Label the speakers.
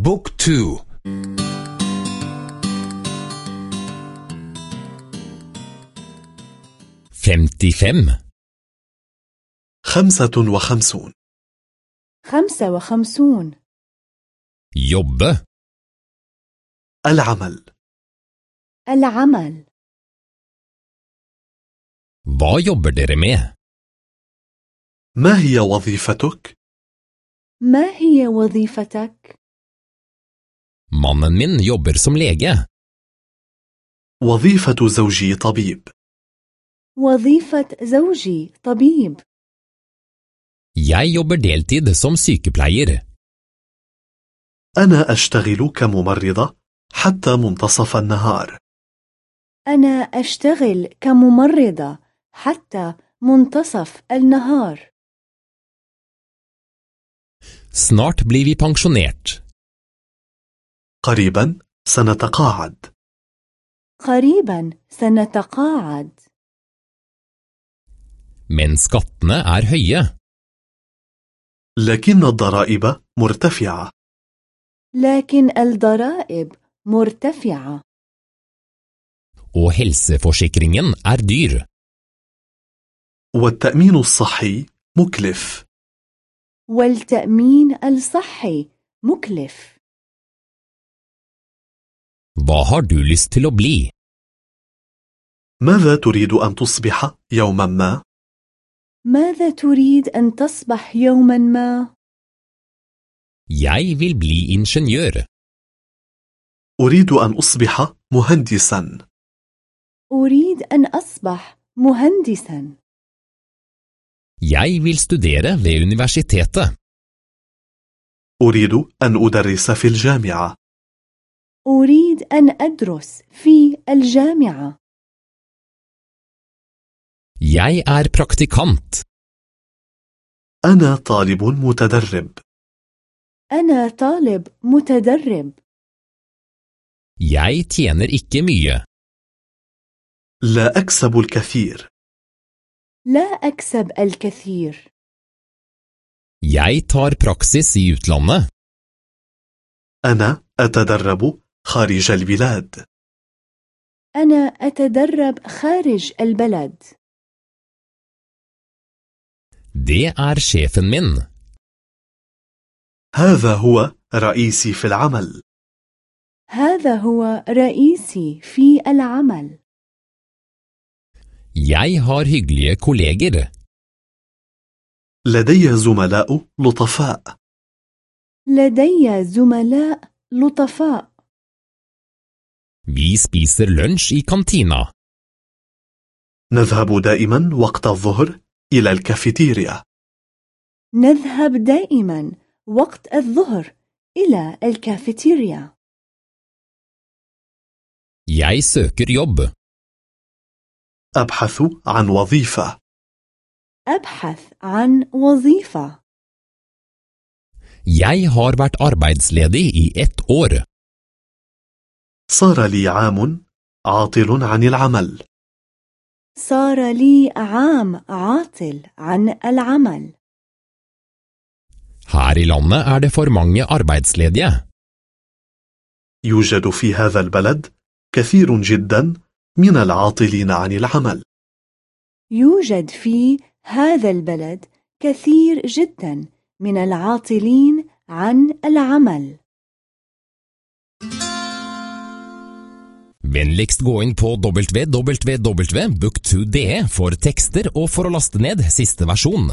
Speaker 1: بوك تو.
Speaker 2: femti fem
Speaker 3: خمسة وخمسون.
Speaker 4: خمسة وخمسون.
Speaker 2: jobbe
Speaker 3: العمل.
Speaker 4: العمل.
Speaker 2: Jobber dere med?
Speaker 3: ما هي وظيفتك؟
Speaker 4: ما هي وظيفتك؟
Speaker 2: Mannen min jobber som lege.
Speaker 3: وظيفة زوجي طبيب
Speaker 4: وظيفة زوجي طبيب
Speaker 2: Jeg jobber deltid som sykepleier.
Speaker 3: أنا أشتغل كممرضة حتى منتصف النهار
Speaker 4: أنا أشتغل كممرضة حتى منتصف النهار
Speaker 2: Snart blir vi pensjonert.
Speaker 3: قريبا سنتقاعد.
Speaker 4: قريبا سنتقاعد.
Speaker 2: Men skattene er høye.
Speaker 3: لكن الضرائب مرتفعة.
Speaker 4: لكن الضرائب مرتفعة.
Speaker 2: Og helseforsikringen er dyr.
Speaker 3: والتأمين الصحي مكلف.
Speaker 4: والتأمين الصحي مكلف.
Speaker 2: Hva har du lyst til å bli?
Speaker 3: ماذا تريد أن تصبح يوما ما؟
Speaker 4: ماذا تريد أن تصبح يوما ما؟
Speaker 2: Jeg vil bli ingeniør.
Speaker 3: أريد أن أصبح مهندسا
Speaker 4: أريد أن أصبح مهندسا
Speaker 2: Jeg vil studere ved universitetet.
Speaker 3: أريد أن أدرس في الجامعة
Speaker 4: أريد أن أدرس في الجامعة
Speaker 2: Jeg er praktikant.
Speaker 3: أنا طالب متدرب
Speaker 4: أنا طالب متدرب
Speaker 2: Jeg tjener ikke mye.
Speaker 3: لا أكسب الكثير
Speaker 4: لا أكسب الكثير
Speaker 2: Jeg tar praksis i utlandet.
Speaker 3: أنا أتدرب خارج البلاد.
Speaker 4: أنا أتدرب خارج البلد.
Speaker 2: Det er sjefen min.
Speaker 3: هذا هو رئيسي في العمل.
Speaker 4: هذا هو رئيسي في العمل.
Speaker 2: Jeg har hyggelige kolleger.
Speaker 3: لدي زملاء لطفاء.
Speaker 4: لدي زملاء لطفاء.
Speaker 2: Vi spiser lunsj i kantina.
Speaker 3: نذهب دائما وقت الظهر إلى الكافيتيريا
Speaker 4: نذهب دائما وقت الظهر إلى الكافيتيريا
Speaker 2: Jeg søker jobb.
Speaker 3: أبحث عن وظيفة
Speaker 4: أبحث عن وظيفة
Speaker 2: Jeg har vært arbeidsledig i ett år.
Speaker 3: صار لي عام عاطل عن العمل.
Speaker 4: صار لي عام عاطل عن العمل.
Speaker 2: Her i landet er det for mange arbeidsledige.
Speaker 3: يوجد في هذا البلد كثير جدا من العاطلين عن العمل.
Speaker 4: يوجد في هذا البلد كثير جدا من العاطلين عن العمل.
Speaker 2: Vennligst gå inn på www.book2.de for tekster og for å laste ned siste versjon.